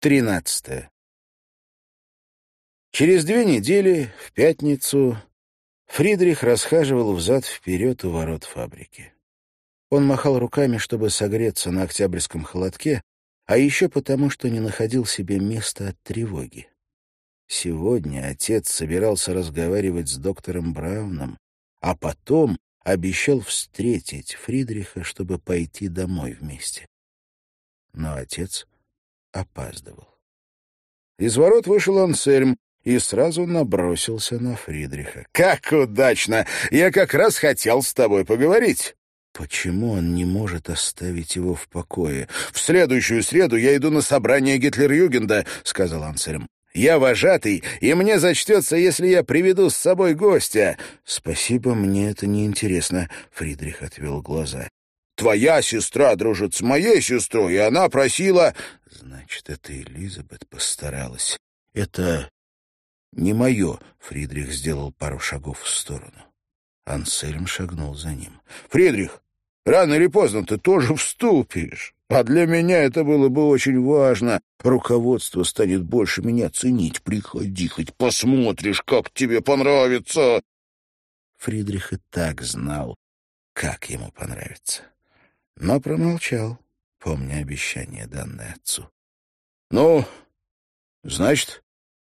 Тринадцатое. Через две недели, в пятницу, Фридрих расхаживал взад-вперед у ворот фабрики. Он махал руками, чтобы согреться на октябрьском холодке, а еще потому, что не находил себе места от тревоги. Сегодня отец собирался разговаривать с доктором Брауном, а потом обещал встретить Фридриха, чтобы пойти домой вместе. Но отец опаздывал. Из ворот вышел Ансельм и сразу набросился на Фридриха. «Как удачно! Я как раз хотел с тобой поговорить!» Почему он не может оставить его в покое? «В следующую среду я иду на собрание Гитлер-Югенда», — сказал Ансельм. «Я вожатый, и мне зачтется, если я приведу с собой гостя». «Спасибо, мне это не интересно», — Фридрих отвел глаза. Твоя сестра дружит с моей сестрой, и она просила...» «Значит, это Элизабет постаралась. Это не мое», — Фридрих сделал пару шагов в сторону. Ансельм шагнул за ним. «Фридрих, рано или поздно ты тоже вступишь. А для меня это было бы очень важно. Руководство станет больше меня ценить. Приходи, хоть посмотришь, как тебе понравится». Фридрих и так знал, как ему понравится но промолчал, помня обещание, данное отцу. — Ну, значит,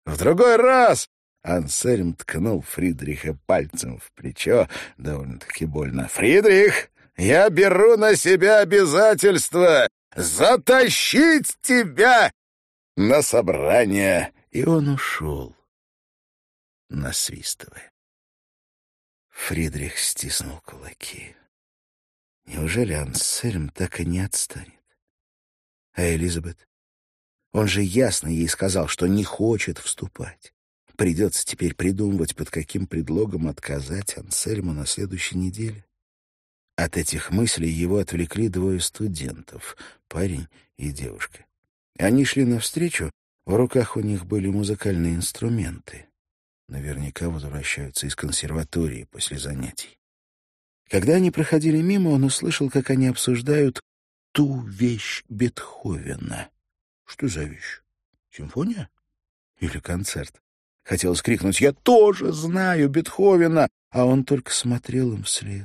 в другой раз! Ансельм ткнул Фридриха пальцем в плечо, довольно-таки больно. — Фридрих, я беру на себя обязательство затащить тебя на собрание! И он ушел, насвистывая. Фридрих стиснул кулаки. Неужели Ансельм так и не отстанет? А Элизабет? Он же ясно ей сказал, что не хочет вступать. Придется теперь придумывать, под каким предлогом отказать Ансельму на следующей неделе. От этих мыслей его отвлекли двое студентов, парень и девушка. Они шли навстречу, в руках у них были музыкальные инструменты. Наверняка возвращаются из консерватории после занятий. Когда они проходили мимо, он услышал, как они обсуждают ту вещь Бетховена. Что за вещь? Симфония? Или концерт? Хотелось крикнуть «Я тоже знаю Бетховена!» А он только смотрел им вслед.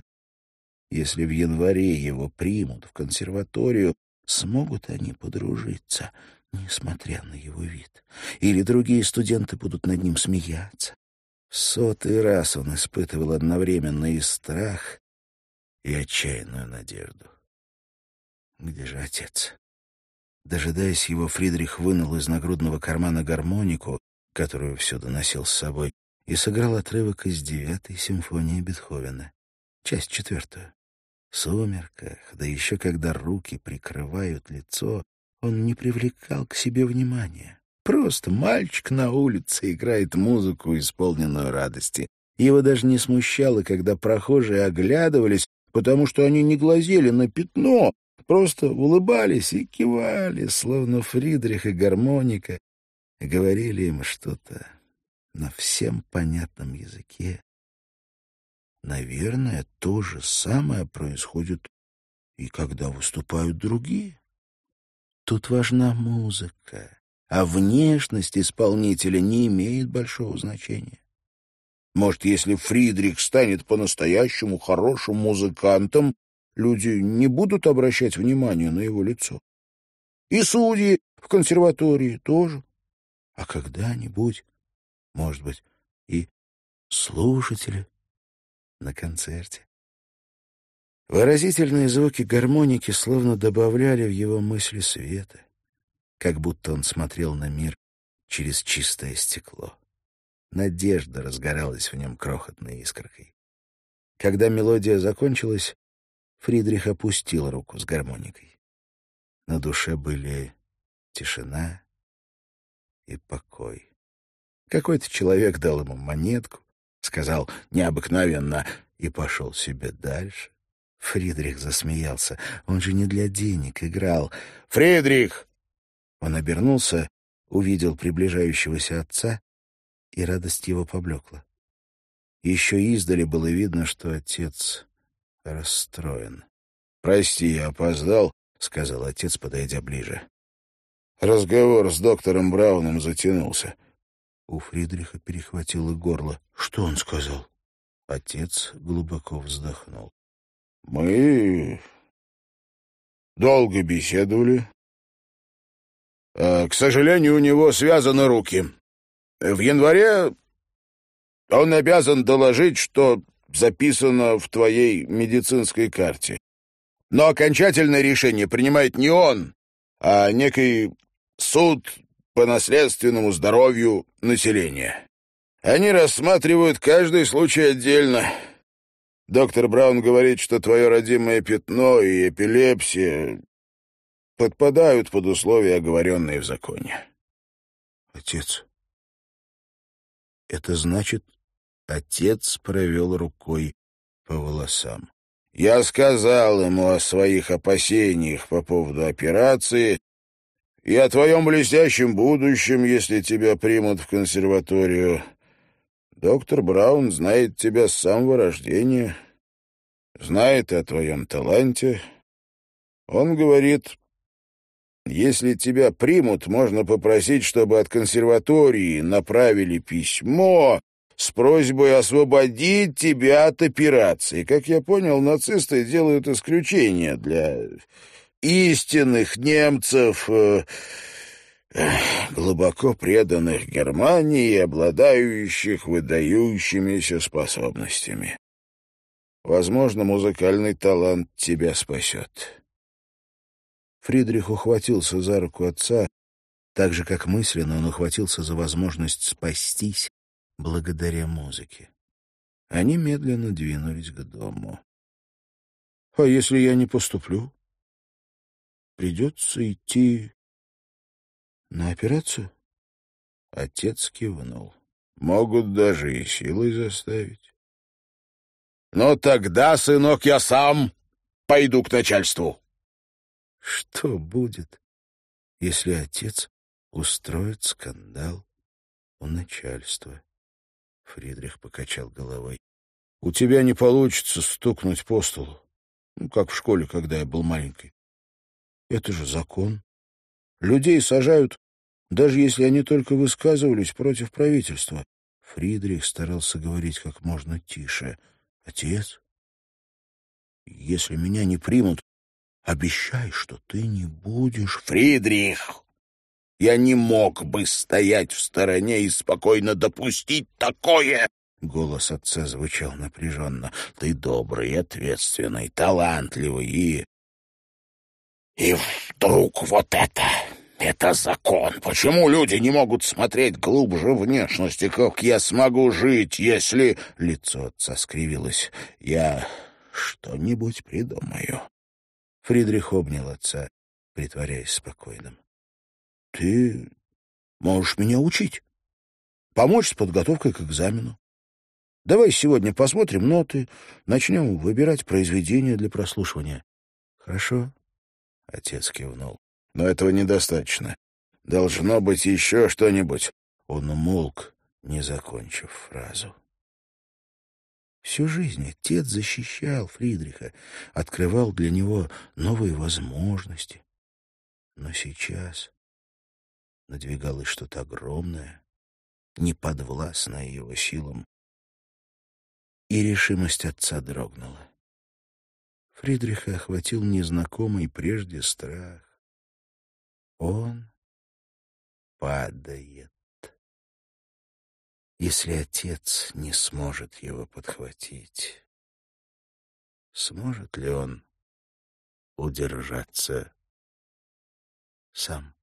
Если в январе его примут в консерваторию, смогут они подружиться, несмотря на его вид? Или другие студенты будут над ним смеяться? Сотый раз он испытывал одновременно и страх, и отчаянную надежду. Где же отец? Дожидаясь его, Фридрих вынул из нагрудного кармана гармонику, которую всюду носил с собой, и сыграл отрывок из девятой симфонии Бетховена, часть четвертую. В сумерках, да еще когда руки прикрывают лицо, он не привлекал к себе внимания. Просто мальчик на улице играет музыку, исполненную радости. Его даже не смущало, когда прохожие оглядывались потому что они не глазели на пятно, просто улыбались и кивали, словно Фридрих и гармоника, говорили им что-то на всем понятном языке. Наверное, то же самое происходит и когда выступают другие. Тут важна музыка, а внешность исполнителя не имеет большого значения. Может, если Фридрих станет по-настоящему хорошим музыкантом, люди не будут обращать внимания на его лицо. И судьи в консерватории тоже. А когда-нибудь, может быть, и слушатели на концерте. Выразительные звуки гармоники словно добавляли в его мысли света, как будто он смотрел на мир через чистое стекло. Надежда разгоралась в нем крохотной искоркой. Когда мелодия закончилась, Фридрих опустил руку с гармоникой. На душе были тишина и покой. Какой-то человек дал ему монетку, сказал необыкновенно и пошел себе дальше. Фридрих засмеялся. Он же не для денег играл. «Фридрих!» Он обернулся, увидел приближающегося отца и радость его поблекла. Еще издали было видно, что отец расстроен. — Прости, я опоздал, — сказал отец, подойдя ближе. Разговор с доктором Брауном затянулся. У Фридриха перехватило горло. Что он сказал? Отец глубоко вздохнул. Мы долго беседовали. А, к сожалению, у него связаны руки. В январе он обязан доложить, что записано в твоей медицинской карте. Но окончательное решение принимает не он, а некий суд по наследственному здоровью населения. Они рассматривают каждый случай отдельно. Доктор Браун говорит, что твое родимое пятно и эпилепсия подпадают под условия, оговоренные в законе. Отец. Это значит, отец провел рукой по волосам. Я сказал ему о своих опасениях по поводу операции и о твоем блестящем будущем, если тебя примут в консерваторию. Доктор Браун знает тебя с самого рождения, знает о твоем таланте. Он говорит, если тебя примут, можно попросить, чтобы от консерватории направили письмо с просьбой освободить тебя от операции. Как я понял, нацисты делают исключение для истинных немцев, э, глубоко преданных Германии и обладающих выдающимися способностями. Возможно, музыкальный талант тебя спасет. Фридрих ухватился за руку отца, так же, как мысленно он ухватился за возможность спастись благодаря музыке. Они медленно двинулись к дому. — А если я не поступлю? Придется идти на операцию? Отец кивнул. Могут даже и силой заставить. Но тогда, сынок, я сам пойду к начальству. Что будет, если отец устроит скандал у начальства? Фридрих покачал головой. — У тебя не получится стукнуть по столу, ну, как в школе, когда я был маленький. Это же закон. Людей сажают, даже если они только высказывались против правительства. Фридрих старался говорить как можно тише. — Отец, если меня не примут, Обещай, что ты не будешь... Фридрих! Я не мог бы стоять в стороне и спокойно допустить такое. Голос отца звучал напряженно. Ты добрый, ответственный, талантливый и... И вдруг вот это... Это закон. Почему люди не могут смотреть глубже внешности? Как я смогу жить, если... Лицо отца скривилось. Я что-нибудь придумаю. Фридрих обнял отца, притворяясь спокойным. — Ты можешь меня учить, помочь с подготовкой к экзамену. Давай сегодня посмотрим ноты, начнем выбирать произведения для прослушивания. — Хорошо? — отец кивнул. — Но этого недостаточно. Должно быть еще что-нибудь. Он умолк, не закончив фразу. Всю жизнь отец защищал Фридриха, открывал для него новые возможности. Но сейчас надвигалось что-то огромное, неподвластное его силам, и решимость отца дрогнула. Фридриха охватил незнакомый прежде страх. Он падает если отец не сможет его подхватить? Сможет ли он удержаться сам?